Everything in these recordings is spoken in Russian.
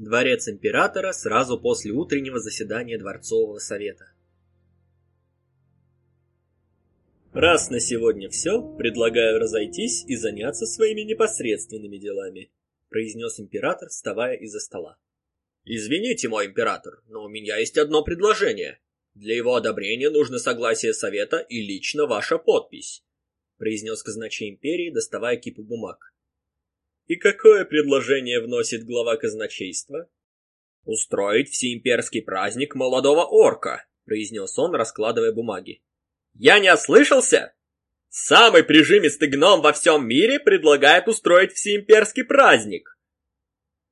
Дворец императора сразу после утреннего заседания Дворцового совета. Раз на сегодня все, предлагаю разойтись и заняться своими непосредственными делами, произнес император, вставая из-за стола. Извините, мой император, но у меня есть одно предложение. Для его одобрения нужно согласие совета и лично ваша подпись, произнес казначей империи, доставая кипу бумаг. И какое предложение вносит глава казначейства? Устроить всеимперский праздник молодого орка, произнес он, раскладывая бумаги. Я не ослышался? Самый прижимистый гном во всем мире предлагает устроить всеимперский праздник.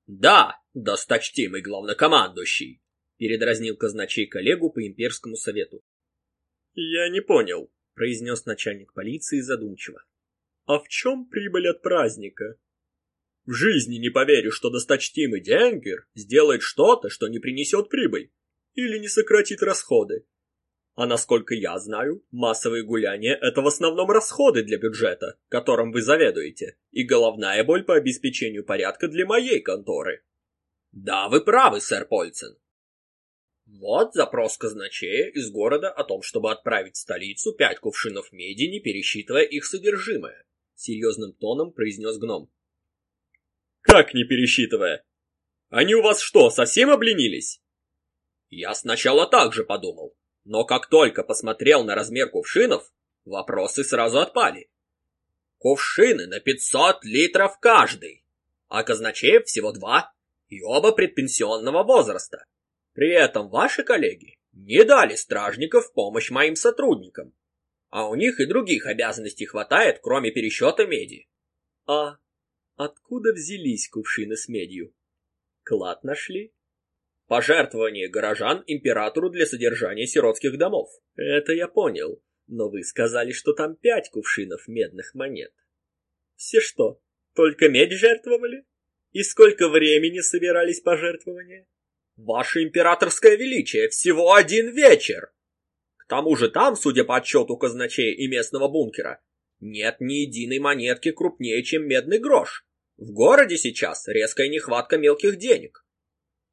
Да, досточтимый главнокомандующий, передразнил казначей коллегу по имперскому совету. Я не понял, произнес начальник полиции задумчиво. А в чем прибыль от праздника? В жизни не поверю, что досточтимый Денгер сделает что-то, что не принесет прибыль или не сократит расходы. А насколько я знаю, массовые гуляния – это в основном расходы для бюджета, которым вы заведуете, и головная боль по обеспечению порядка для моей конторы. Да, вы правы, сэр Польцин. Вот запрос казначея из города о том, чтобы отправить в столицу пять кувшинов меди, не пересчитывая их содержимое. Серьезным тоном произнес гном. Как не пересчитывая? Они у вас что, совсем обленились? Я сначала так же подумал, но как только посмотрел на размер кувшинов, вопросы сразу отпали. Кувшины на 500 литров каждый, а казначеев всего два, и оба предпенсионного возраста. При этом ваши коллеги не дали стражников в помощь моим сотрудникам, а у них и других обязанностей хватает, кроме пересчета меди. А откуда взялись кувшины с медью? Клад нашли? Пожертвование горожан императору для содержания сиротских домов. Это я понял, но вы сказали, что там пять кувшинов медных монет. Все что, только медь жертвовали? И сколько времени собирались пожертвования? Ваше императорское величие, всего один вечер! К тому же там, судя по отчету казначея и местного бункера, нет ни единой монетки крупнее, чем медный грош. В городе сейчас резкая нехватка мелких денег.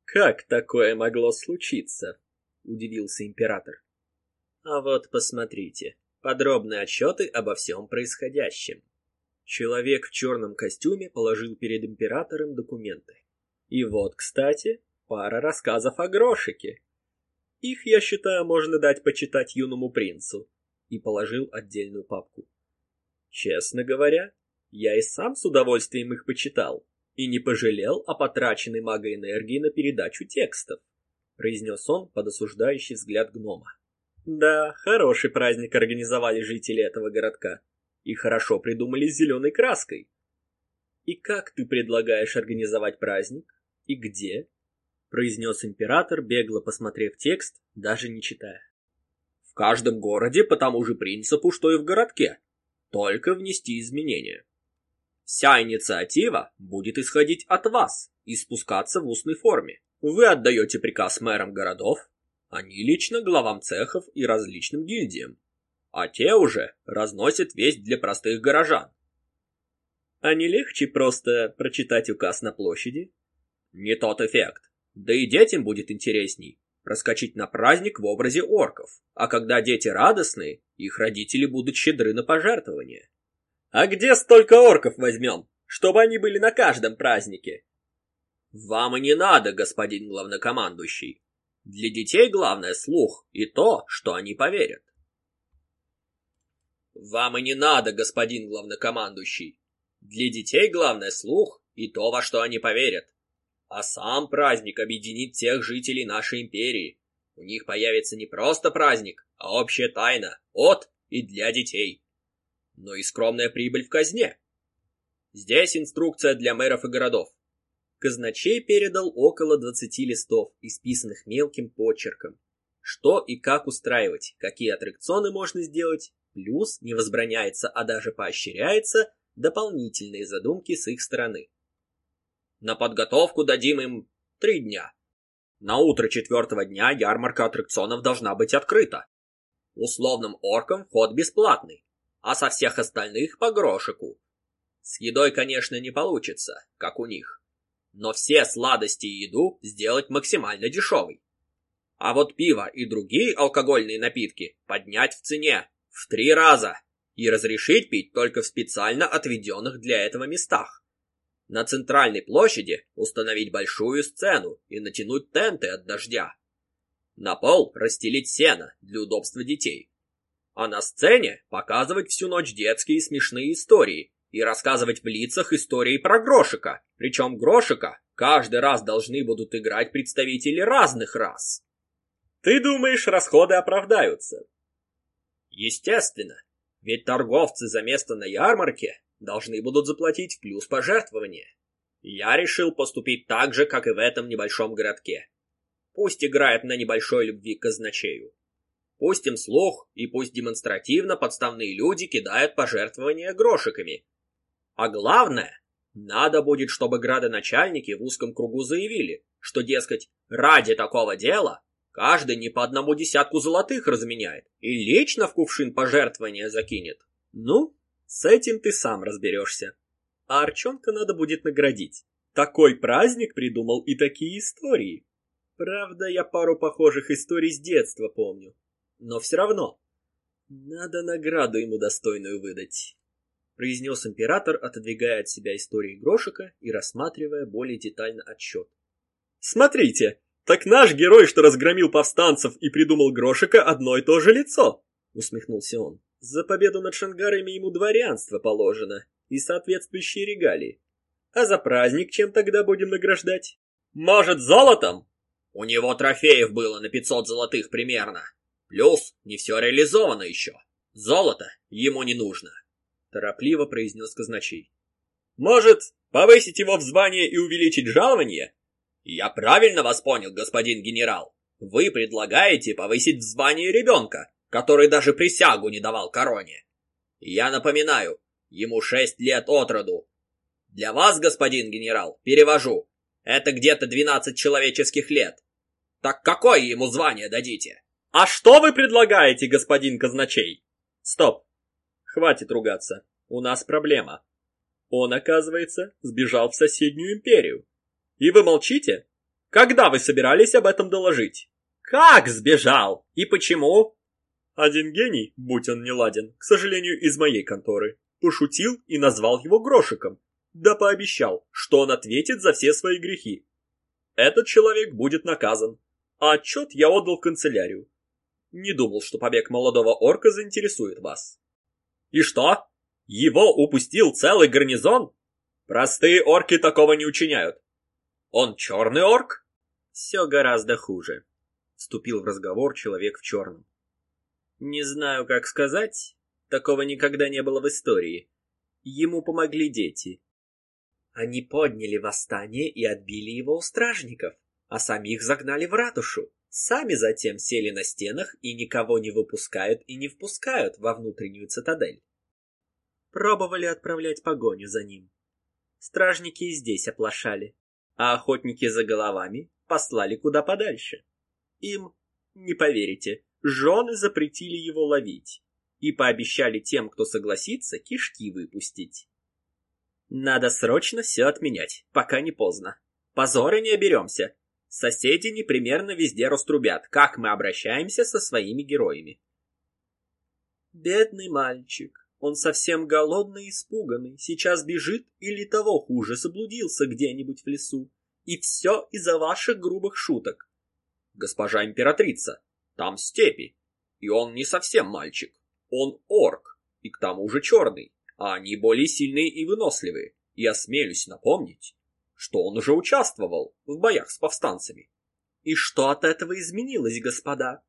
«Как такое могло случиться?» — удивился император. «А вот посмотрите, подробные отчеты обо всем происходящем». Человек в черном костюме положил перед императором документы. И вот, кстати, пара рассказов о грошике. Их, я считаю, можно дать почитать юному принцу. И положил отдельную папку. Честно говоря, я и сам с удовольствием их почитал и не пожалел о потраченной магоэнергии на передачу текстов, произнес он под осуждающий взгляд гнома. Да, хороший праздник организовали жители этого городка. И хорошо придумали с зеленой краской. И как ты предлагаешь организовать праздник? И где? произнес император, бегло посмотрев текст, даже не читая. В каждом городе по тому же принципу, что и в городке. Только внести изменения. Вся инициатива будет исходить от вас и спускаться в устной форме. Вы отдаете приказ мэрам городов, они лично главам цехов и различным гильдиям, а те уже разносят весть для простых горожан. А не легче просто прочитать указ на площади? Не тот эффект. Да и детям будет интересней проскочить на праздник в образе орков. А когда дети радостные, их родители будут щедры на пожертвования. А где столько орков возьмем, чтобы они были на каждом празднике? Вам и не надо, господин главнокомандующий. Для детей главное слух и то, что они поверят. Вам и не надо, господин главнокомандующий. Для детей главное слух и то, во что они поверят. А сам праздник объединит всех жителей нашей империи. У них появится не просто праздник, а общая тайна от и для детей но и скромная прибыль в казне. Здесь инструкция для мэров и городов. Казначей передал около 20 листов, исписанных мелким почерком. Что и как устраивать, какие аттракционы можно сделать, плюс не возбраняется, а даже поощряется дополнительные задумки с их стороны. На подготовку дадим им три дня. На утро четвертого дня ярмарка аттракционов должна быть открыта. Условным оркам вход бесплатный а со всех остальных по грошику. С едой, конечно, не получится, как у них. но все сладости и еду сделать максимально дешевой. А вот пиво и другие алкогольные напитки поднять в цене в три раза и разрешить пить только в специально отведенных для этого местах. На центральной площади установить большую сцену и натянуть тенты от дождя. На пол расстелить сено для удобства детей. А на сцене показывать всю ночь детские смешные истории и рассказывать в лицах истории про Грошика. Причем Грошика каждый раз должны будут играть представители разных рас. Ты думаешь, расходы оправдаются? Естественно, ведь торговцы за место на ярмарке должны будут заплатить плюс пожертвования. Я решил поступить так же, как и в этом небольшом городке. Пусть играет на небольшой любви к казначею. Пусть им слух и пусть демонстративно подставные люди кидают пожертвования грошиками. А главное, надо будет, чтобы градоначальники в узком кругу заявили, что, дескать, ради такого дела каждый не по одному десятку золотых разменяет и лично в кувшин пожертвования закинет. Ну, с этим ты сам разберешься. А Арчонка надо будет наградить. Такой праздник придумал и такие истории. Правда, я пару похожих историй с детства помню. Но все равно. Надо награду ему достойную выдать. Произнес император, отодвигая от себя истории Грошика и рассматривая более детально отчет. Смотрите, так наш герой, что разгромил повстанцев и придумал Грошика, одно и то же лицо, усмехнулся он. За победу над шангарами ему дворянство положено и соответствующие регалии. А за праздник чем тогда будем награждать? Может, золотом? У него трофеев было на 500 золотых примерно. Плюс не все реализовано еще. Золото ему не нужно. Торопливо произнес казначей. Может, повысить его в звание и увеличить жалование? Я правильно вас понял, господин генерал. Вы предлагаете повысить в звание ребенка, который даже присягу не давал короне. Я напоминаю, ему шесть лет от роду. Для вас, господин генерал, перевожу, это где-то двенадцать человеческих лет. Так какое ему звание дадите? А что вы предлагаете, господин казначей? Стоп. Хватит ругаться. У нас проблема. Он, оказывается, сбежал в соседнюю империю. И вы молчите? Когда вы собирались об этом доложить? Как сбежал? И почему? Один гений, будь он не ладен, к сожалению, из моей конторы, пошутил и назвал его Грошиком, да пообещал, что он ответит за все свои грехи. Этот человек будет наказан, а отчет я отдал в канцелярию. Не думал, что побег молодого орка заинтересует вас. И что? Его упустил целый гарнизон? Простые орки такого не учиняют. Он черный орк? Все гораздо хуже, вступил в разговор человек в черном. Не знаю, как сказать. Такого никогда не было в истории. Ему помогли дети. Они подняли восстание и отбили его у стражников, а самих загнали в ратушу. Сами затем сели на стенах и никого не выпускают и не впускают во внутреннюю цитадель. Пробовали отправлять погоню за ним. Стражники и здесь оплошали, а охотники за головами послали куда подальше. Им, не поверите, жены запретили его ловить и пообещали тем, кто согласится, кишки выпустить. Надо срочно все отменять, пока не поздно. Позора не оберемся. Соседи непременно везде раструбят, как мы обращаемся со своими героями. Бедный мальчик. Он совсем голодный и испуганный, сейчас бежит или того хуже, заблудился где-нибудь в лесу. И все из-за ваших грубых шуток. Госпожа императрица, там степи. И он не совсем мальчик. Он орк, и к тому же черный. А они более сильные и выносливые. И осмелюсь напомнить, что он уже участвовал в боях с повстанцами. И что от этого изменилось, господа?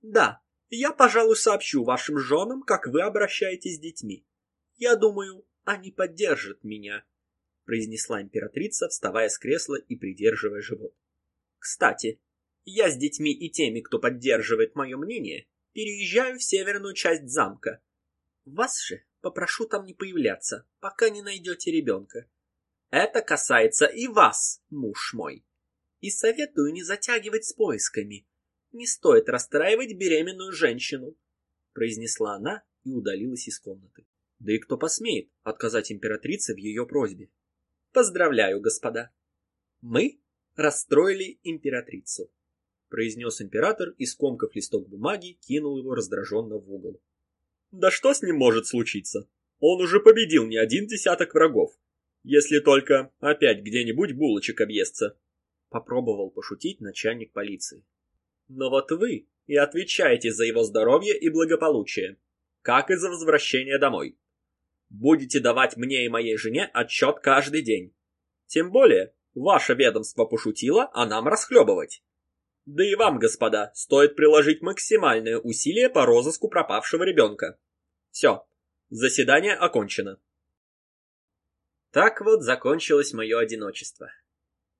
Да, я, пожалуй, сообщу вашим женам, как вы обращаетесь с детьми. Я думаю, они поддержат меня, произнесла императрица, вставая с кресла и придерживая живот. Кстати, я с детьми и теми, кто поддерживает мое мнение, переезжаю в северную часть замка. Вас же попрошу там не появляться, пока не найдете ребенка. Это касается и вас, муж мой. И советую не затягивать с поисками. Не стоит расстраивать беременную женщину, произнесла она и удалилась из комнаты. Да и кто посмеет отказать императрице в ее просьбе? Поздравляю, господа. Мы расстроили императрицу, произнес император и, скомкав листок бумаги, кинул его раздраженно в угол. Да что с ним может случиться? Он уже победил не один десяток врагов. Если только опять где-нибудь булочек объестся. Попробовал пошутить начальник полиции. Но вот вы и отвечаете за его здоровье и благополучие, как и за возвращение домой. Будете давать мне и моей жене отчет каждый день. Тем более, ваше ведомство пошутило, а нам расхлебывать. Да и вам, господа, стоит приложить максимальное усилие по розыску пропавшего ребенка. Все, заседание окончено. Так вот закончилось мое одиночество.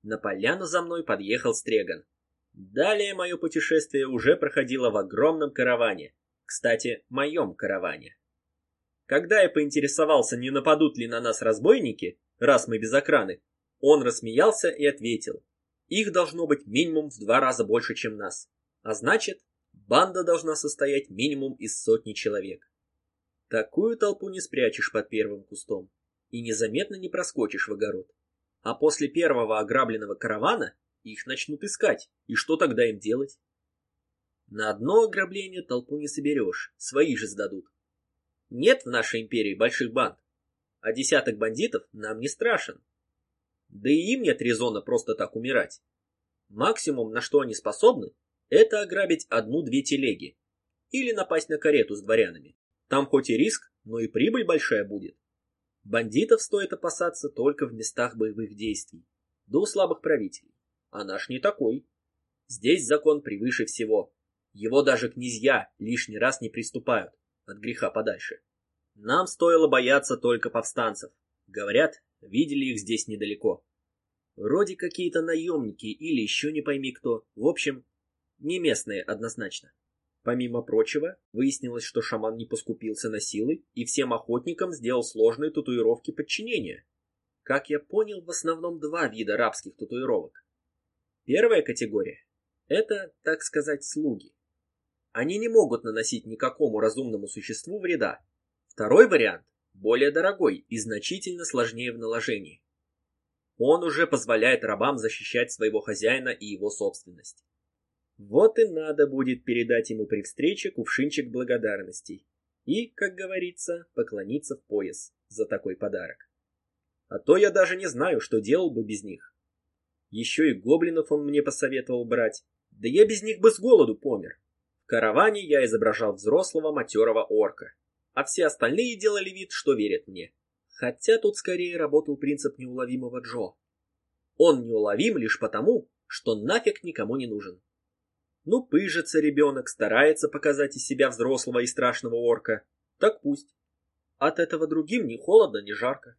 На поляну за мной подъехал Стреган. Далее мое путешествие уже проходило в огромном караване. Кстати, моем караване. Когда я поинтересовался, не нападут ли на нас разбойники, раз мы без охраны, он рассмеялся и ответил. Их должно быть минимум в два раза больше, чем нас. А значит, банда должна состоять минимум из сотни человек. Такую толпу не спрячешь под первым кустом и незаметно не проскочишь в огород. А после первого ограбленного каравана их начнут искать, и что тогда им делать? На одно ограбление толпу не соберешь, свои же сдадут. Нет в нашей империи больших банд, а десяток бандитов нам не страшен. Да и им нет резона просто так умирать. Максимум, на что они способны, это ограбить одну-две телеги или напасть на карету с дворянами. Там хоть и риск, но и прибыль большая будет. Бандитов стоит опасаться только в местах боевых действий, да слабых правителей. А наш не такой. Здесь закон превыше всего. Его даже князья лишний раз не приступают, от греха подальше. Нам стоило бояться только повстанцев. Говорят, видели их здесь недалеко. Вроде какие-то наемники или еще не пойми кто. В общем, не местные однозначно. Помимо прочего, выяснилось, что шаман не поскупился на силы и всем охотникам сделал сложные татуировки подчинения. Как я понял, в основном два вида рабских татуировок. Первая категория – это, так сказать, слуги. Они не могут наносить никакому разумному существу вреда. Второй вариант – более дорогой и значительно сложнее в наложении. Он уже позволяет рабам защищать своего хозяина и его собственность. Вот и надо будет передать ему при встрече кувшинчик благодарностей и, как говорится, поклониться в пояс за такой подарок. А то я даже не знаю, что делал бы без них. Еще и гоблинов он мне посоветовал брать. Да я без них бы с голоду помер. В караване я изображал взрослого матерого орка, а все остальные делали вид, что верят мне. Хотя тут скорее работал принцип неуловимого Джо. Он неуловим лишь потому, что нафиг никому не нужен. Ну, пыжится ребенок, старается показать из себя взрослого и страшного орка. Так пусть. От этого другим ни холодно, ни жарко.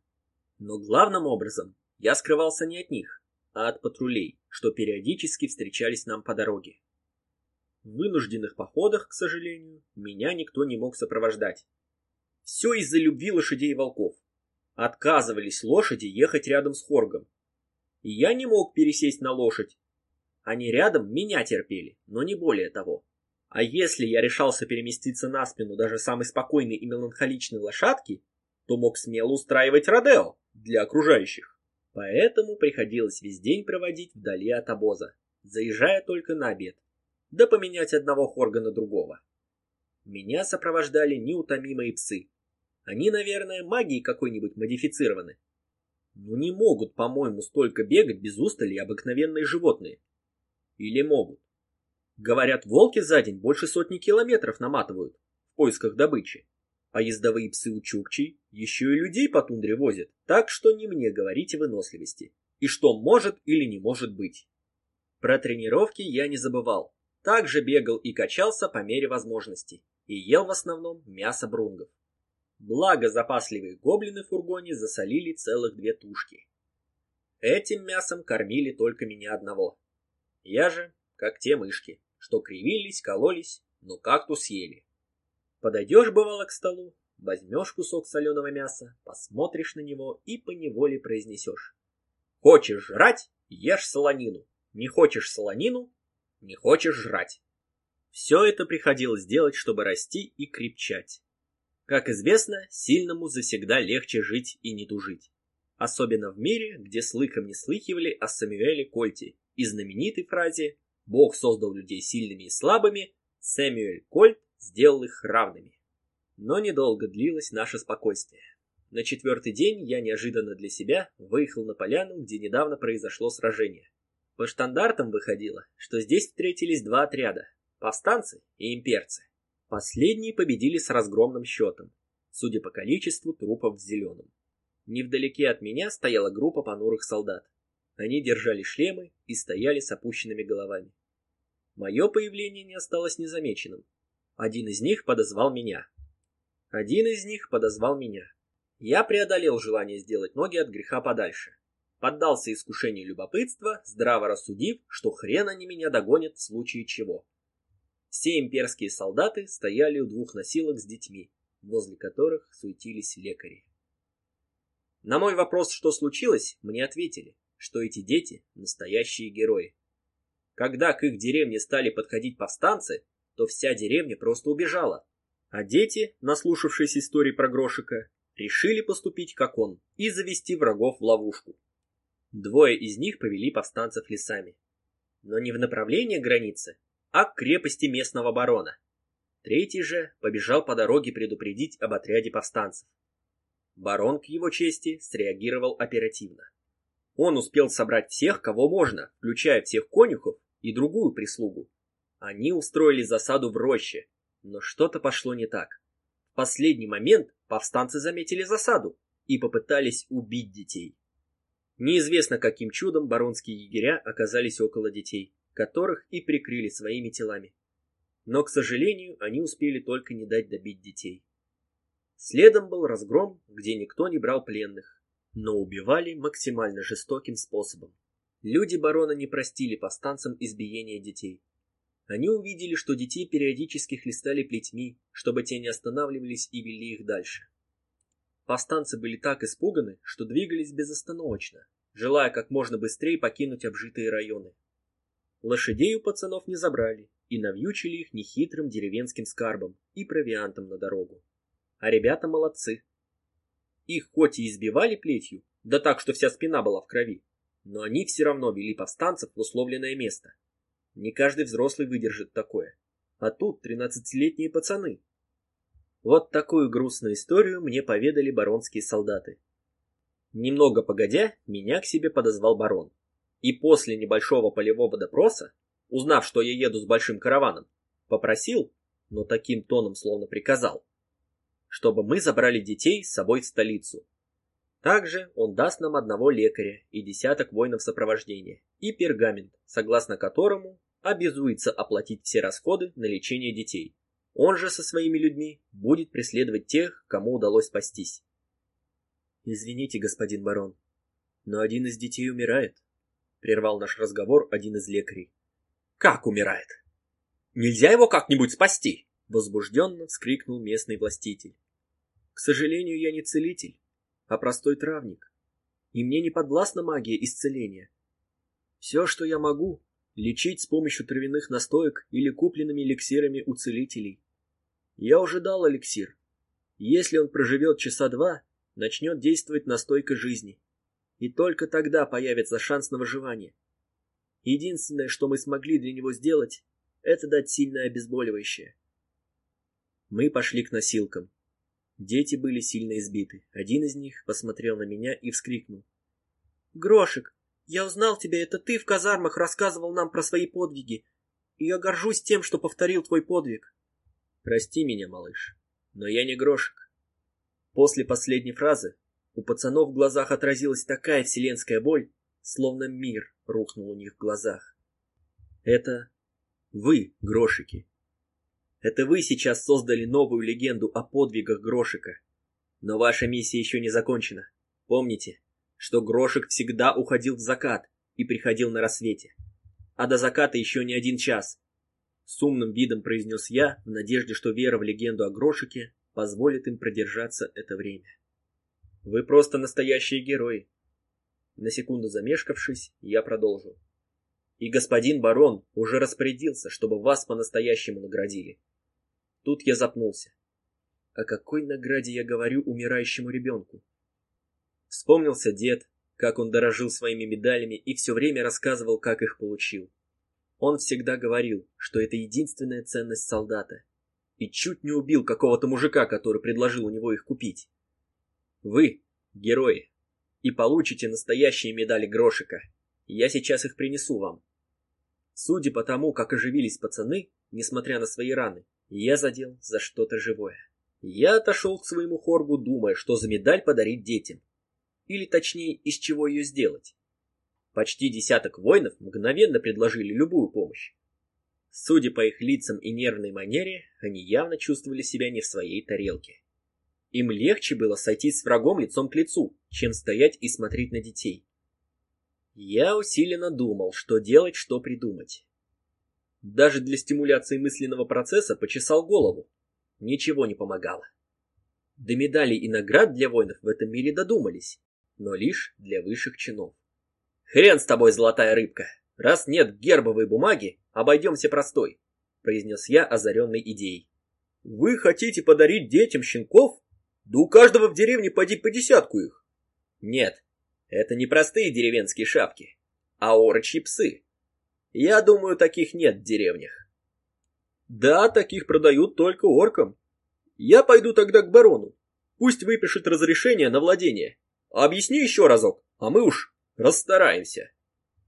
Но главным образом я скрывался не от них, а от патрулей, что периодически встречались нам по дороге. В вынужденных походах, к сожалению, меня никто не мог сопровождать. Все из-за любви лошадей и волков. Отказывались лошади ехать рядом с Хоргом. И я не мог пересесть на лошадь. Они рядом меня терпели, но не более того. А если я решался переместиться на спину даже самой спокойной и меланхоличной лошадки, то мог смело устраивать родео для окружающих. Поэтому приходилось весь день проводить вдали от обоза, заезжая только на обед, да поменять одного хорга на другого. Меня сопровождали неутомимые псы. Они, наверное, магией какой-нибудь модифицированы. Но не могут, по-моему, столько бегать без устали обыкновенные животные. Или могут. Говорят, волки за день больше сотни километров наматывают в поисках добычи. А ездовые псы у Чукчей еще и людей по тундре возят, так что не мне говорить о выносливости. И что может или не может быть. Про тренировки я не забывал. Также бегал и качался по мере возможностей. И ел в основном мясо брунгов. Благо запасливые гоблины в фургоне засолили целых две тушки. Этим мясом кормили только меня одного. Я же, как те мышки, что кривились, кололись, но как-то съели. Подойдешь, бывало, к столу, возьмешь кусок соленого мяса, посмотришь на него и поневоле произнесешь. Хочешь жрать — ешь солонину. Не хочешь солонину — не хочешь жрать. Все это приходилось делать, чтобы расти и крепчать. Как известно, сильному завсегда легче жить и не тужить. особенно в мире, где слыхом не слыхивали о Самюэле Кольте и знаменитой фразе «Бог создал людей сильными и слабыми, Сэмюэль Кольт сделал их равными». Но недолго длилось наше спокойствие. На четвертый день я неожиданно для себя выехал на поляну, где недавно произошло сражение. По штандартам выходило, что здесь встретились два отряда – повстанцы и имперцы. Последние победили с разгромным счетом, судя по количеству трупов в зеленом. Невдалеке от меня стояла группа понурых солдат. Они держали шлемы и стояли с опущенными головами. Мое появление не осталось незамеченным. Один из них подозвал меня. Один из них подозвал меня. Я преодолел желание сделать ноги от греха подальше. Поддался искушению любопытства, здраво рассудив, что хрен они меня догонят в случае чего. Все имперские солдаты стояли у двух носилок с детьми, возле которых суетились лекари. На мой вопрос, что случилось, мне ответили, что эти дети – настоящие герои. Когда к их деревне стали подходить повстанцы, то вся деревня просто убежала. А дети, наслушавшись истории про Грошика, решили поступить как он и завести врагов в ловушку. Двое из них повели повстанцев лесами. Но не в направлении границы, а к крепости местного барона. Третий же побежал по дороге предупредить об отряде повстанцев. Барон, к его чести, среагировал оперативно. Он успел собрать всех, кого можно, включая всех конюхов и другую прислугу. Они устроили засаду в роще, но что-то пошло не так. В последний момент повстанцы заметили засаду и попытались убить детей. Неизвестно, каким чудом баронские егеря оказались около детей которых и прикрыли своими телами. Но, к сожалению, они успели только не дать добить детей. Следом был разгром, где никто не брал пленных, но убивали максимально жестоким способом. Люди барона не простили повстанцам избиения детей. Они увидели, что детей периодически хлестали плетьми, чтобы те не останавливались и вели их дальше. Повстанцы были так испуганы, что двигались безостановочно, желая как можно быстрее покинуть обжитые районы. Лошадей у пацанов не забрали и навьючили их нехитрым деревенским скарбом и провиантом на дорогу. А ребята молодцы. Их хоть и избивали плетью, да так, что вся спина была в крови, но они все равно вели повстанцев в условленное место. Не каждый взрослый выдержит такое. А тут тринадцатилетние пацаны. Вот такую грустную историю мне поведали баронские солдаты. Немного погодя, меня к себе подозвал барон и после небольшого полевого допроса, узнав, что я еду с большим караваном, попросил, но таким тоном словно приказал, чтобы мы забрали детей с собой в столицу. Также он даст нам одного лекаря и десяток воинов сопровождения и пергамент, согласно которому обязуется оплатить все расходы на лечение детей. Он же со своими людьми будет преследовать тех, кому удалось спастись. Извините, господин барон, но один из детей умирает прервал наш разговор один из лекарей. Как умирает? Нельзя его как-нибудь спасти? Возбужденно вскрикнул местный властитель. К сожалению, я не целитель, а простой травник, и мне не подвластна магия исцеления. Все, что я могу, лечить с помощью травяных настоек или купленными эликсирами у целителей. Я уже дал эликсир. Если он проживет часа два, начнет действовать настойка жизни и только тогда появится шанс на выживание. Единственное, что мы смогли для него сделать, это дать сильное обезболивающее. Мы пошли к носилкам. Дети были сильно избиты. Один из них посмотрел на меня и вскрикнул. «Грошик, я узнал тебя, это ты в казармах рассказывал нам про свои подвиги, и я горжусь тем, что повторил твой подвиг». «Прости меня, малыш, но я не Грошик». После последней фразы у пацанов в глазах отразилась такая вселенская боль, словно мир рухнул у них в глазах. Это вы, Грошики. Это вы сейчас создали новую легенду о подвигах Грошика. Но ваша миссия еще не закончена. Помните, что Грошик всегда уходил в закат и приходил на рассвете. А до заката еще не один час. С умным видом произнес я, в надежде, что вера в легенду о Грошике позволит им продержаться это время. Вы просто настоящие герои. На секунду замешкавшись, я продолжил. И господин барон уже распорядился, чтобы вас по-настоящему наградили. Тут я запнулся. О какой награде я говорю умирающему ребенку? Вспомнился дед, как он дорожил своими медалями и все время рассказывал, как их получил. Он всегда говорил, что это единственная ценность солдата, и чуть не убил какого-то мужика, который предложил у него их купить. Вы, герои, и получите настоящие медали Грошика. Я сейчас их принесу вам. Судя по тому, как оживились пацаны, несмотря на свои раны, я задел за что-то живое. Я отошел к своему хоргу, думая, что за медаль подарить детям. Или точнее, из чего ее сделать. Почти десяток воинов мгновенно предложили любую помощь. Судя по их лицам и нервной манере, они явно чувствовали себя не в своей тарелке. Им легче было сойтись с врагом лицом к лицу, чем стоять и смотреть на детей. Я усиленно думал, что делать, что придумать. Даже для стимуляции мысленного процесса почесал голову. Ничего не помогало. До медалей и наград для воинов в этом мире додумались, но лишь для высших чинов. «Хрен с тобой, золотая рыбка! Раз нет гербовой бумаги, обойдемся простой», произнес я, озаренной идеей. «Вы хотите подарить детям щенков? Да у каждого в деревне поди по десятку их». «Нет, это не простые деревенские шапки, а орочьи псы. Я думаю, таких нет в деревнях». «Да, таких продают только оркам. Я пойду тогда к барону. Пусть выпишет разрешение на владение. Объясни еще разок, а мы уж Расстараемся.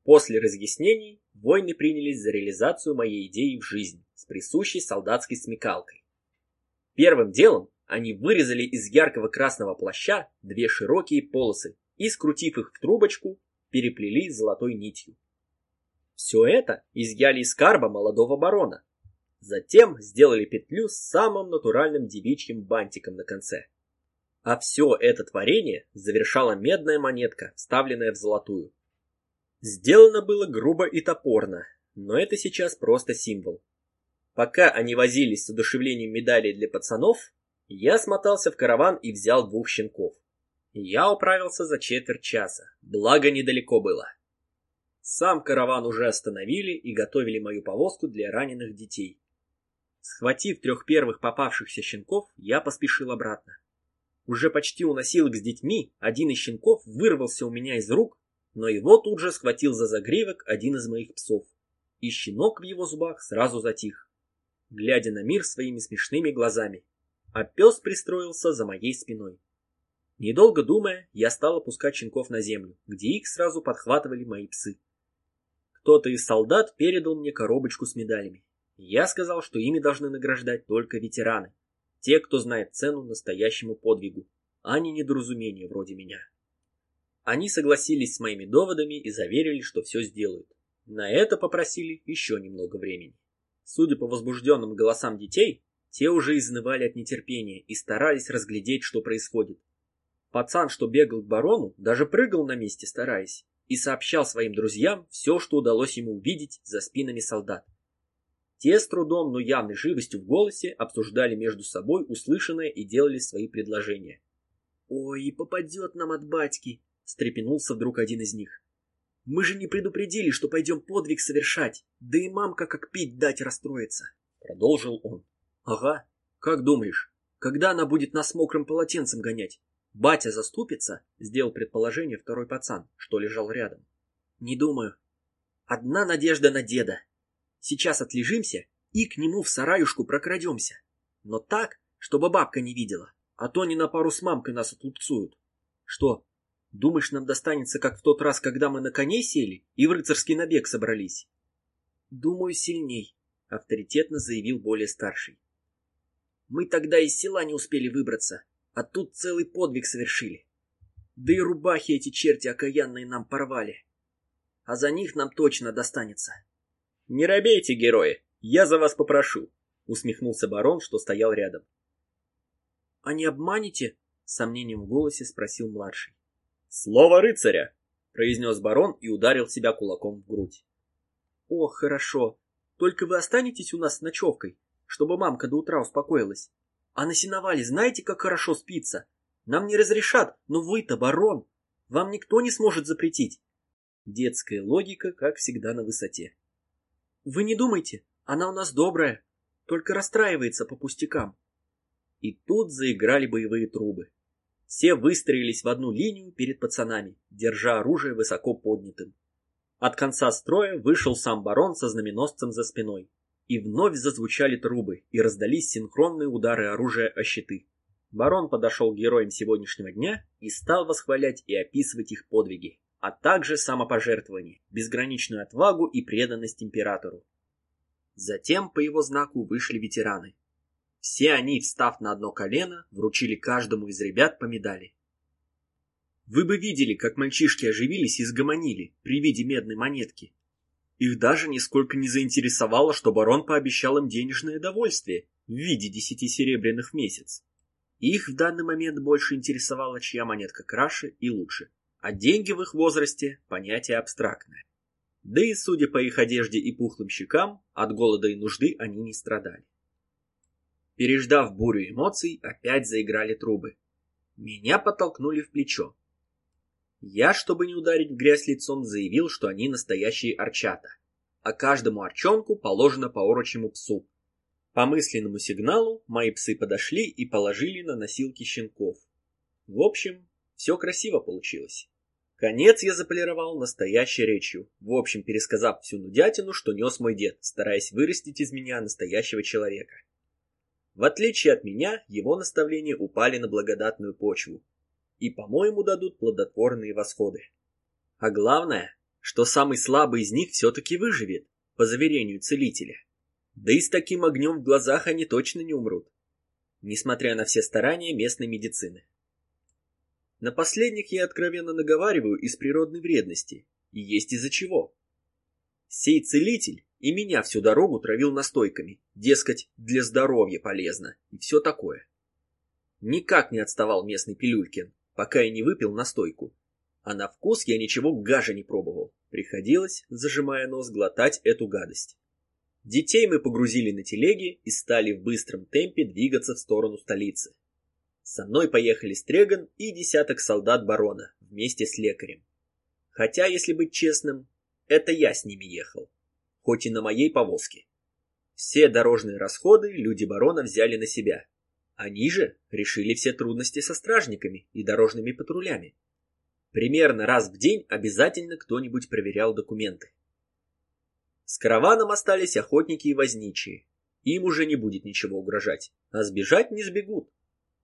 После разъяснений воины принялись за реализацию моей идеи в жизнь с присущей солдатской смекалкой. Первым делом они вырезали из яркого красного плаща две широкие полосы и, скрутив их в трубочку, переплели золотой нитью. Все это изъяли из карба молодого барона. Затем сделали петлю с самым натуральным девичьим бантиком на конце. А все это творение завершала медная монетка, вставленная в золотую. Сделано было грубо и топорно, но это сейчас просто символ. Пока они возились с удушевлением медалей для пацанов, я смотался в караван и взял двух щенков. Я управился за четверть часа, благо недалеко было. Сам караван уже остановили и готовили мою повозку для раненых детей. Схватив трех первых попавшихся щенков, я поспешил обратно. Уже почти уносил их с детьми, один из щенков вырвался у меня из рук, но его тут же схватил за загривок один из моих псов. И щенок в его зубах сразу затих, глядя на мир своими смешными глазами. А пес пристроился за моей спиной. Недолго думая, я стал опускать щенков на землю, где их сразу подхватывали мои псы. Кто-то из солдат передал мне коробочку с медалями. Я сказал, что ими должны награждать только ветераны, те, кто знает цену настоящему подвигу, а не недоразумения вроде меня. Они согласились с моими доводами и заверили, что все сделают. На это попросили еще немного времени. Судя по возбужденным голосам детей, те уже изнывали от нетерпения и старались разглядеть, что происходит. Пацан, что бегал к барону, даже прыгал на месте, стараясь, и сообщал своим друзьям все, что удалось ему увидеть за спинами солдат. Те с трудом, но явной живостью в голосе обсуждали между собой услышанное и делали свои предложения. «Ой, и попадет нам от батьки!» — встрепенулся вдруг один из них. «Мы же не предупредили, что пойдем подвиг совершать, да и мамка как пить дать расстроится!» — продолжил он. «Ага, как думаешь, когда она будет нас мокрым полотенцем гонять? Батя заступится?» — сделал предположение второй пацан, что лежал рядом. «Не думаю. Одна надежда на деда. Сейчас отлежимся и к нему в сараюшку прокрадемся. Но так, чтобы бабка не видела, а то они на пару с мамкой нас отлупцуют. Что, думаешь, нам достанется, как в тот раз, когда мы на коне сели и в рыцарский набег собрались? Думаю, сильней, авторитетно заявил более старший. Мы тогда из села не успели выбраться, а тут целый подвиг совершили. Да и рубахи эти черти окаянные нам порвали. А за них нам точно достанется. «Не робейте, герои, я за вас попрошу», — усмехнулся барон, что стоял рядом. «А не обманете?» — с сомнением в голосе спросил младший. «Слово рыцаря!» — произнес барон и ударил себя кулаком в грудь. «О, хорошо. Только вы останетесь у нас с ночевкой, чтобы мамка до утра успокоилась. А на сеновале знаете, как хорошо спится? Нам не разрешат, но вы-то барон. Вам никто не сможет запретить». Детская логика, как всегда, на высоте. Вы не думайте, она у нас добрая, только расстраивается по пустякам. И тут заиграли боевые трубы. Все выстроились в одну линию перед пацанами, держа оружие высоко поднятым. От конца строя вышел сам барон со знаменосцем за спиной. И вновь зазвучали трубы, и раздались синхронные удары оружия о щиты. Барон подошел к героям сегодняшнего дня и стал восхвалять и описывать их подвиги, а также самопожертвование, безграничную отвагу и преданность императору. Затем по его знаку вышли ветераны. Все они, встав на одно колено, вручили каждому из ребят по медали. Вы бы видели, как мальчишки оживились и сгомонили при виде медной монетки. Их даже нисколько не заинтересовало, что барон пообещал им денежное довольствие в виде десяти серебряных в месяц. Их в данный момент больше интересовала, чья монетка краше и лучше, а деньги в их возрасте – понятие абстрактное. Да и, судя по их одежде и пухлым щекам, от голода и нужды они не страдали. Переждав бурю эмоций, опять заиграли трубы. Меня подтолкнули в плечо. Я, чтобы не ударить в грязь лицом, заявил, что они настоящие арчата, а каждому арчонку положено по орочему псу. По мысленному сигналу мои псы подошли и положили на носилки щенков. В общем, все красиво получилось. Конец я заполировал настоящей речью, в общем пересказав всю нудятину, что нес мой дед, стараясь вырастить из меня настоящего человека. В отличие от меня, его наставления упали на благодатную почву, и, по-моему, дадут плодотворные восходы. А главное, что самый слабый из них все-таки выживет, по заверению целителя. Да и с таким огнем в глазах они точно не умрут, несмотря на все старания местной медицины. На последних я откровенно наговариваю из природной вредности, и есть из-за чего. Сей целитель и меня всю дорогу травил настойками, дескать, для здоровья полезно, и все такое. Никак не отставал местный Пилюлькин, пока я не выпил настойку. А на вкус я ничего гаже не пробовал. Приходилось, зажимая нос, глотать эту гадость. Детей мы погрузили на телеги и стали в быстром темпе двигаться в сторону столицы. Со мной поехали Стреган и десяток солдат барона вместе с лекарем. Хотя, если быть честным, это я с ними ехал, хоть и на моей повозке. Все дорожные расходы люди барона взяли на себя, они же решили все трудности со стражниками и дорожными патрулями. Примерно раз в день обязательно кто-нибудь проверял документы. С караваном остались охотники и возничие. Им уже не будет ничего угрожать, а сбежать не сбегут.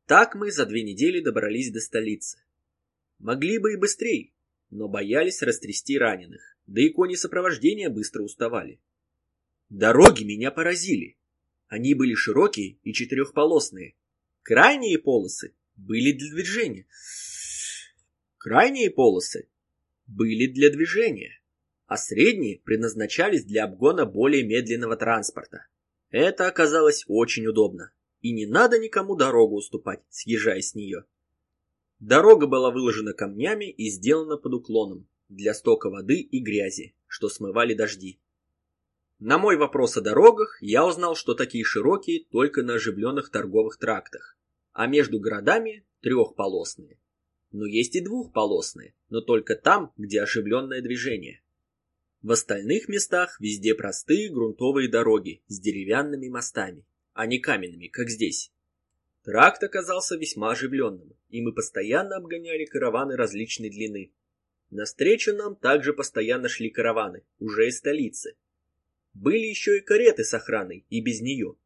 Так мы за две недели добрались до столицы. Могли бы и быстрее, но боялись растрясти раненых, да и кони сопровождения быстро уставали. Дороги меня поразили. Они были широкие и четырехполосные, Крайние полосы были для движения. Крайние полосы были для движения, а средние предназначались для обгона более медленного транспорта. Это оказалось очень удобно, и не надо никому дорогу уступать, съезжая с нее. Дорога была выложена камнями и сделана под уклоном для стока воды и грязи, что смывали дожди. На мой вопрос о дорогах я узнал, что такие широкие только на оживленных торговых трактах, а между городами трехполосные. Но есть и двухполосные, но только там, где оживленное движение. В остальных местах везде простые грунтовые дороги с деревянными мостами, а не каменными, как здесь. Тракт оказался весьма оживленным, и мы постоянно обгоняли караваны различной длины. Навстречу нам также постоянно шли караваны, уже из столицы, были еще и кареты с охраной, и без нее.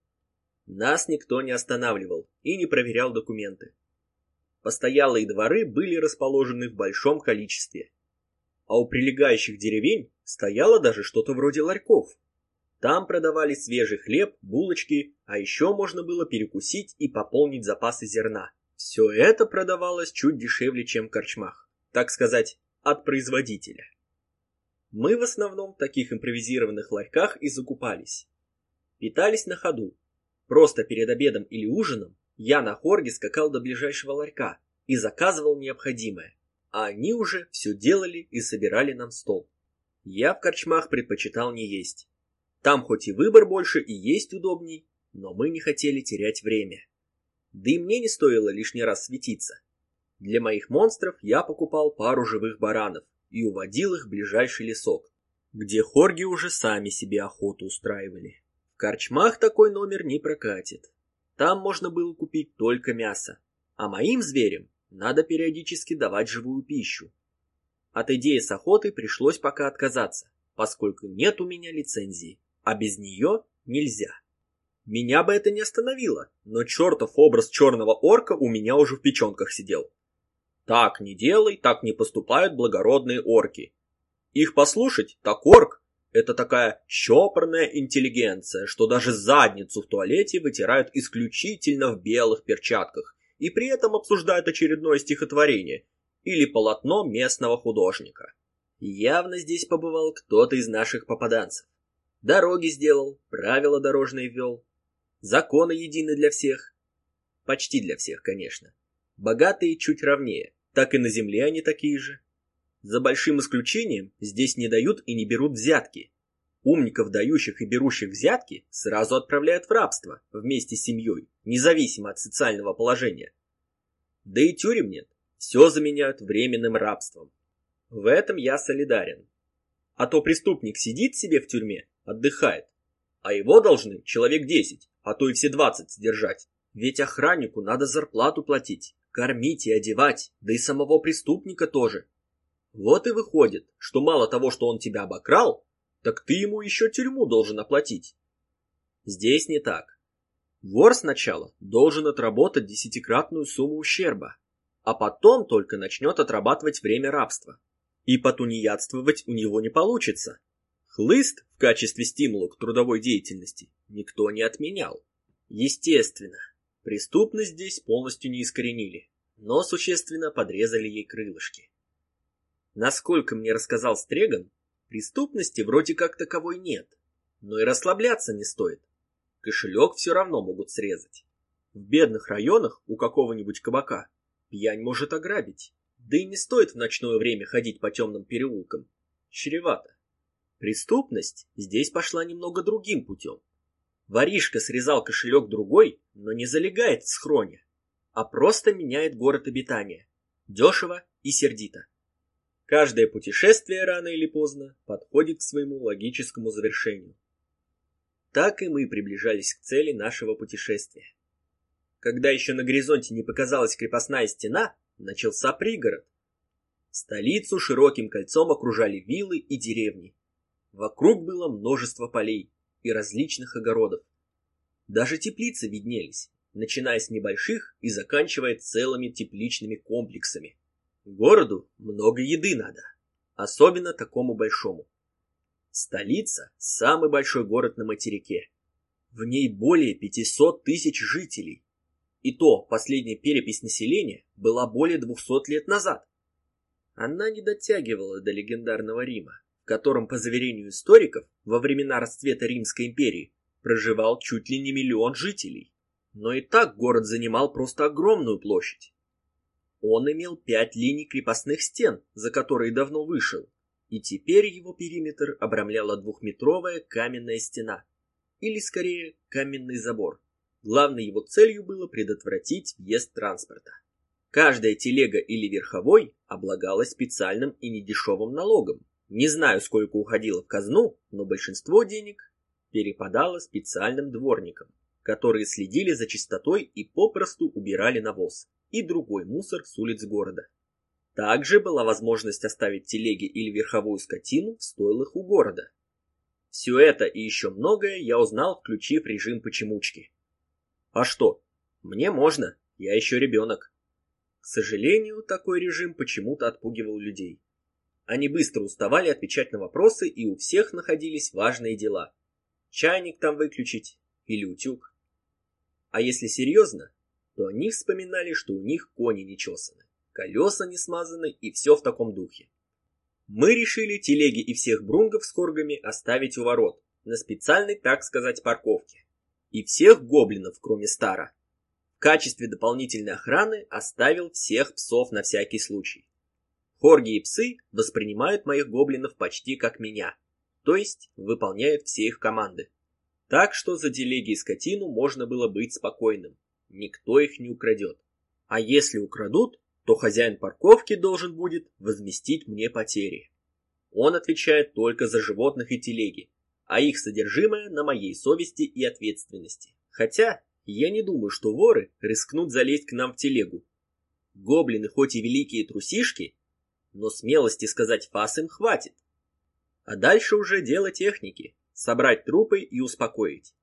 Нас никто не останавливал и не проверял документы. Постоялые дворы были расположены в большом количестве. А у прилегающих деревень стояло даже что-то вроде ларьков. Там продавали свежий хлеб, булочки, а еще можно было перекусить и пополнить запасы зерна. Все это продавалось чуть дешевле, чем в корчмах, так сказать, от производителя. Мы в основном в таких импровизированных ларьках и закупались. Питались на ходу. Просто перед обедом или ужином я на хорге скакал до ближайшего ларька и заказывал необходимое, а они уже все делали и собирали нам стол. Я в корчмах предпочитал не есть. Там хоть и выбор больше и есть удобней, но мы не хотели терять время. Да и мне не стоило лишний раз светиться. Для моих монстров я покупал пару живых баранов, и уводил их в ближайший лесок, где хорги уже сами себе охоту устраивали. В корчмах такой номер не прокатит. Там можно было купить только мясо. А моим зверям надо периодически давать живую пищу. От идеи с охотой пришлось пока отказаться, поскольку нет у меня лицензии, а без нее нельзя. Меня бы это не остановило, но чертов образ черного орка у меня уже в печенках сидел. Так не делай, так не поступают благородные орки. Их послушать, так орк, это такая чопорная интеллигенция, что даже задницу в туалете вытирают исключительно в белых перчатках и при этом обсуждают очередное стихотворение или полотно местного художника. Явно здесь побывал кто-то из наших попаданцев. Дороги сделал, правила дорожные ввел, Законы едины для всех. Почти для всех, конечно. Богатые чуть равнее, так и на земле они такие же. За большим исключением, здесь не дают и не берут взятки. Умников, дающих и берущих взятки, сразу отправляют в рабство вместе с семьей, независимо от социального положения. Да и тюрем нет, все заменяют временным рабством. В этом я солидарен. А то преступник сидит себе в тюрьме, отдыхает, а его должны человек десять, а то и все двадцать содержать. Ведь охраннику надо зарплату платить, кормить и одевать, да и самого преступника тоже. Вот и выходит, что мало того, что он тебя обокрал, так ты ему еще тюрьму должен оплатить. Здесь не так. Вор сначала должен отработать десятикратную сумму ущерба, а потом только начнет отрабатывать время рабства. И потунеядствовать у него не получится. Хлыст в качестве стимула к трудовой деятельности никто не отменял. Естественно, преступность здесь полностью не искоренили, но существенно подрезали ей крылышки. Насколько мне рассказал Стреган, преступности вроде как таковой нет, но и расслабляться не стоит. Кошелек все равно могут срезать. В бедных районах у какого-нибудь кабака пьянь может ограбить, да и не стоит в ночное время ходить по темным переулкам. Чревато. Преступность здесь пошла немного другим путем. Воришка срезал кошелек другой, но не залегает в схроне, а просто меняет город обитания. Дешево и сердито. Каждое путешествие рано или поздно подходит к своему логическому завершению. Так и мы приближались к цели нашего путешествия. Когда еще на горизонте не показалась крепостная стена, начался пригород. Столицу широким кольцом окружали виллы и деревни. Вокруг было множество полей и различных огородов. Даже теплицы виднелись, начиная с небольших и заканчивая целыми тепличными комплексами. Городу много еды надо, особенно такому большому. Столица – самый большой город на материке. В ней более 500 тысяч жителей. И то последняя перепись населения была более 200 лет назад. Она не дотягивала до легендарного Рима котором, по заверению историков, во времена расцвета Римской империи проживал чуть ли не миллион жителей. Но и так город занимал просто огромную площадь. Он имел пять линий крепостных стен, за которые давно вышел, и теперь его периметр обрамляла двухметровая каменная стена, или скорее каменный забор. Главной его целью было предотвратить въезд транспорта. Каждая телега или верховой облагалась специальным и недешевым налогом, не знаю, сколько уходило в казну, но большинство денег перепадало специальным дворникам, которые следили за чистотой и попросту убирали навоз и другой мусор с улиц города. Также была возможность оставить телеги или верховую скотину в стойлах у города. Все это и еще многое я узнал, включив режим почемучки. А что? Мне можно, я еще ребенок. К сожалению, такой режим почему-то отпугивал людей. Они быстро уставали отвечать на вопросы, и у всех находились важные дела. Чайник там выключить или утюг. А если серьезно, то они вспоминали, что у них кони не чесаны, колеса не смазаны и все в таком духе. Мы решили телеги и всех брунгов с коргами оставить у ворот, на специальной, так сказать, парковке. И всех гоблинов, кроме Стара. В качестве дополнительной охраны оставил всех псов на всякий случай. Хорги и псы воспринимают моих гоблинов почти как меня, то есть выполняют все их команды. Так что за телеги и скотину можно было быть спокойным. Никто их не украдет. А если украдут, то хозяин парковки должен будет возместить мне потери. Он отвечает только за животных и телеги, а их содержимое на моей совести и ответственности. Хотя я не думаю, что воры рискнут залезть к нам в телегу. Гоблины хоть и великие трусишки, но смелости сказать фас им хватит. А дальше уже дело техники — собрать трупы и успокоить.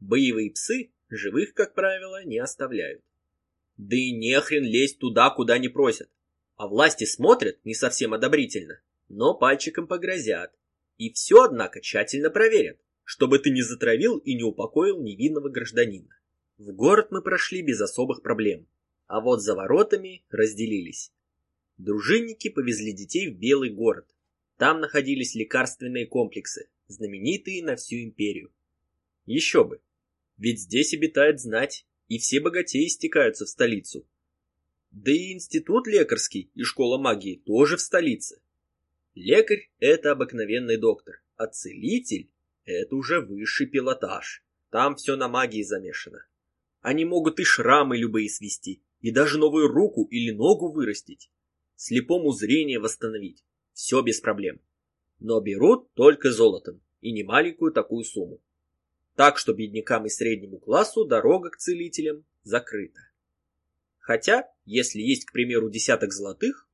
Боевые псы живых, как правило, не оставляют. Да и нехрен лезть туда, куда не просят. А власти смотрят не совсем одобрительно, но пальчиком погрозят. И все, однако, тщательно проверят, чтобы ты не затравил и не упокоил невинного гражданина. В город мы прошли без особых проблем, а вот за воротами разделились. Дружинники повезли детей в Белый город. Там находились лекарственные комплексы, знаменитые на всю империю. Еще бы, ведь здесь обитает знать, и все богатеи стекаются в столицу. Да и институт лекарский и школа магии тоже в столице. Лекарь – это обыкновенный доктор, а целитель – это уже высший пилотаж. Там все на магии замешано. Они могут и шрамы любые свести, и даже новую руку или ногу вырастить. Слепому зрение восстановить. Все без проблем. Но берут только золотом, и не маленькую такую сумму. Так что беднякам и среднему классу дорога к целителям закрыта. Хотя, если есть, к примеру, десяток золотых,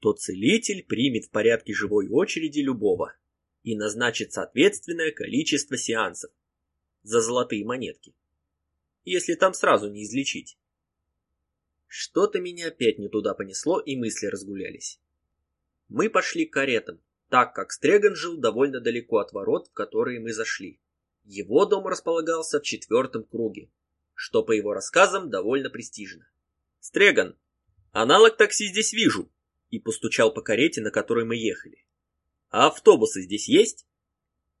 то целитель примет в порядке живой очереди любого и назначит соответственное количество сеансов за золотые монетки, если там сразу не излечить. Что-то меня опять не туда понесло, и мысли разгулялись. Мы пошли к каретам, так как Стреган жил довольно далеко от ворот, в которые мы зашли. Его дом располагался в четвертом круге, что, по его рассказам, довольно престижно. «Стреган, аналог такси здесь вижу», и постучал по карете, на которой мы ехали. «А автобусы здесь есть?»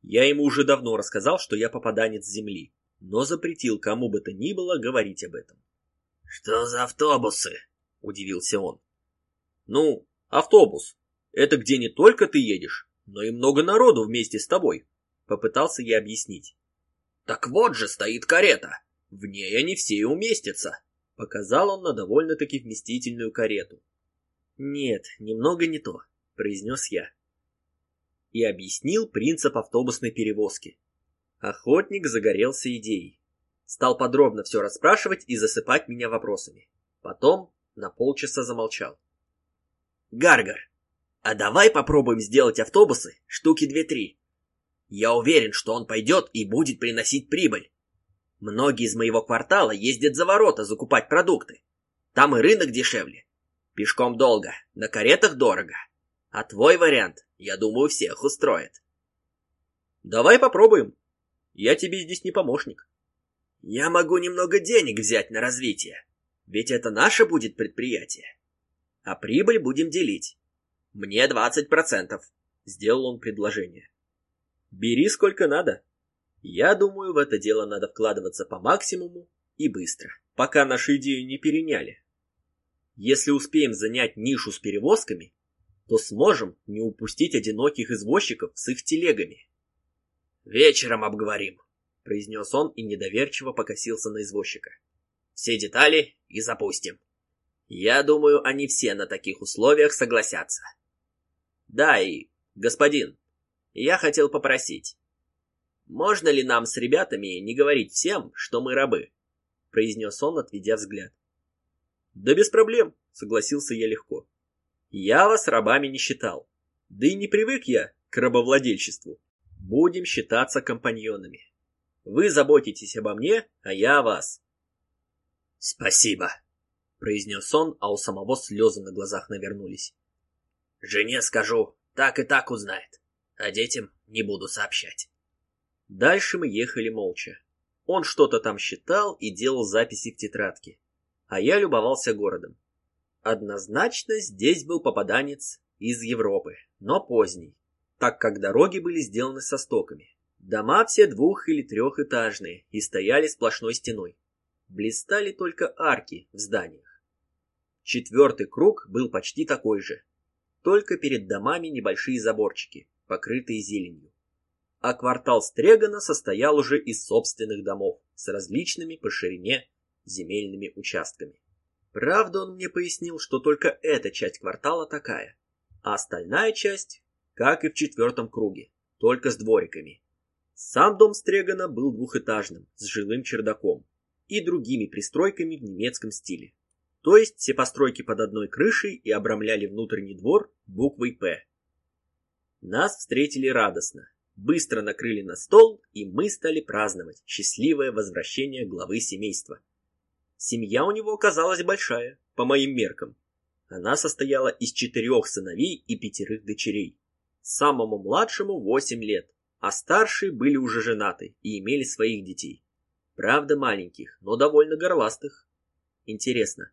Я ему уже давно рассказал, что я попаданец земли, но запретил кому бы то ни было говорить об этом. «Что за автобусы?» — удивился он. «Ну, автобус. Это где не только ты едешь, но и много народу вместе с тобой», — попытался я объяснить. «Так вот же стоит карета. В ней они все и уместятся», — показал он на довольно-таки вместительную карету. «Нет, немного не то», — произнес я. И объяснил принцип автобусной перевозки. Охотник загорелся идеей. Стал подробно все расспрашивать и засыпать меня вопросами. Потом на полчаса замолчал. «Гаргар, а давай попробуем сделать автобусы штуки две-три. Я уверен, что он пойдет и будет приносить прибыль. Многие из моего квартала ездят за ворота закупать продукты. Там и рынок дешевле. Пешком долго, на каретах дорого. А твой вариант, я думаю, всех устроит. Давай попробуем. Я тебе здесь не помощник. Я могу немного денег взять на развитие, ведь это наше будет предприятие. А прибыль будем делить. Мне 20%. Сделал он предложение. Бери сколько надо. Я думаю, в это дело надо вкладываться по максимуму и быстро, пока нашу идею не переняли. Если успеем занять нишу с перевозками, то сможем не упустить одиноких извозчиков с их телегами. Вечером обговорим произнес он и недоверчиво покосился на извозчика. Все детали и запустим. Я думаю, они все на таких условиях согласятся. Да, и, господин, я хотел попросить. Можно ли нам с ребятами не говорить всем, что мы рабы? произнес он, отведя взгляд. Да без проблем, согласился я легко. Я вас рабами не считал. Да и не привык я к рабовладельчеству. Будем считаться компаньонами. Вы заботитесь обо мне, а я о вас. Спасибо, произнес он, а у самого слезы на глазах навернулись. Жене скажу, так и так узнает, а детям не буду сообщать. Дальше мы ехали молча. Он что-то там считал и делал записи в тетрадке, а я любовался городом. Однозначно здесь был попаданец из Европы, но поздний, так как дороги были сделаны со стоками. Дома все двух- или трехэтажные и стояли сплошной стеной. Блистали только арки в зданиях. Четвертый круг был почти такой же. Только перед домами небольшие заборчики, покрытые зеленью. А квартал Стрегана состоял уже из собственных домов с различными по ширине земельными участками. Правда, он мне пояснил, что только эта часть квартала такая, а остальная часть, как и в четвертом круге, только с двориками. Сам дом Стрегана был двухэтажным, с жилым чердаком и другими пристройками в немецком стиле. то есть все постройки под одной крышей и обрамляли внутренний двор буквой «П». Нас встретили радостно, быстро накрыли на стол, и мы стали праздновать счастливое возвращение главы семейства. Семья у него оказалась большая, по моим меркам. Она состояла из четырех сыновей и пятерых дочерей. Самому младшему восемь лет, а старшие были уже женаты и имели своих детей. Правда, маленьких, но довольно горластых. Интересно,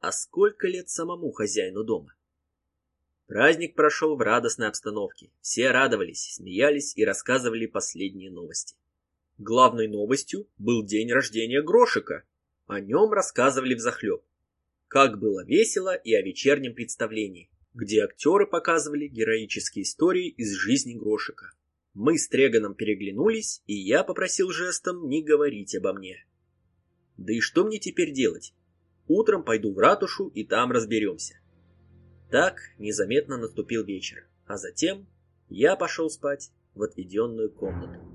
а сколько лет самому хозяину дома? Праздник прошел в радостной обстановке. Все радовались, смеялись и рассказывали последние новости. Главной новостью был день рождения Грошика. О нем рассказывали взахлеб. Как было весело и о вечернем представлении, где актеры показывали героические истории из жизни Грошика. Мы с Треганом переглянулись, и я попросил жестом не говорить обо мне. Да и что мне теперь делать? Утром пойду в ратушу и там разберемся. Так незаметно наступил вечер, а затем я пошел спать в отведенную комнату.